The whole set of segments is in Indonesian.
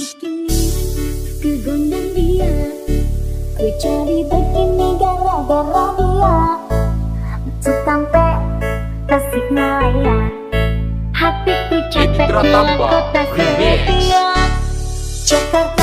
Ku gondang dia. Ku cari begini gara-gara dia Untuk sampai Hatiku capek dengan kota Jakarta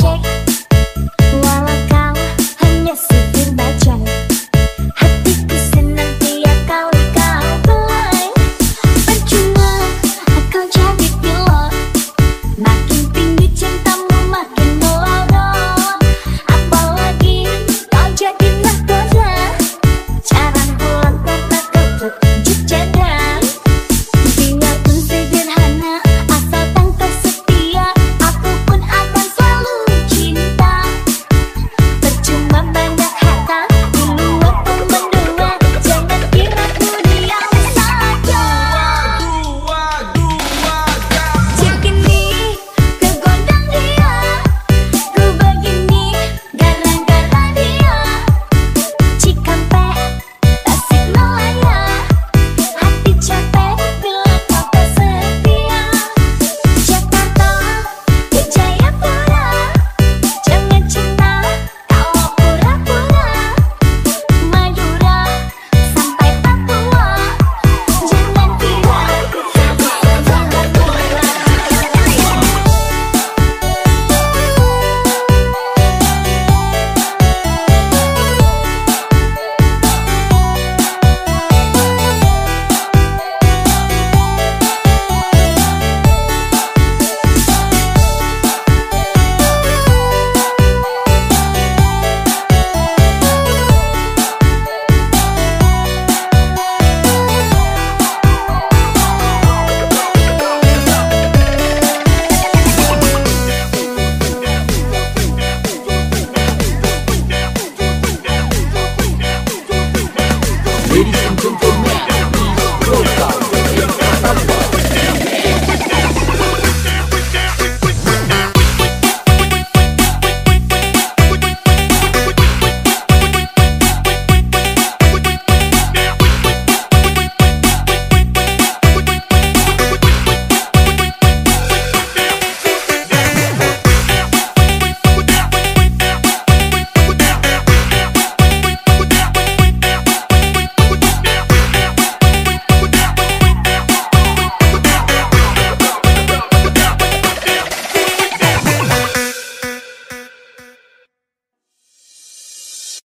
fuck.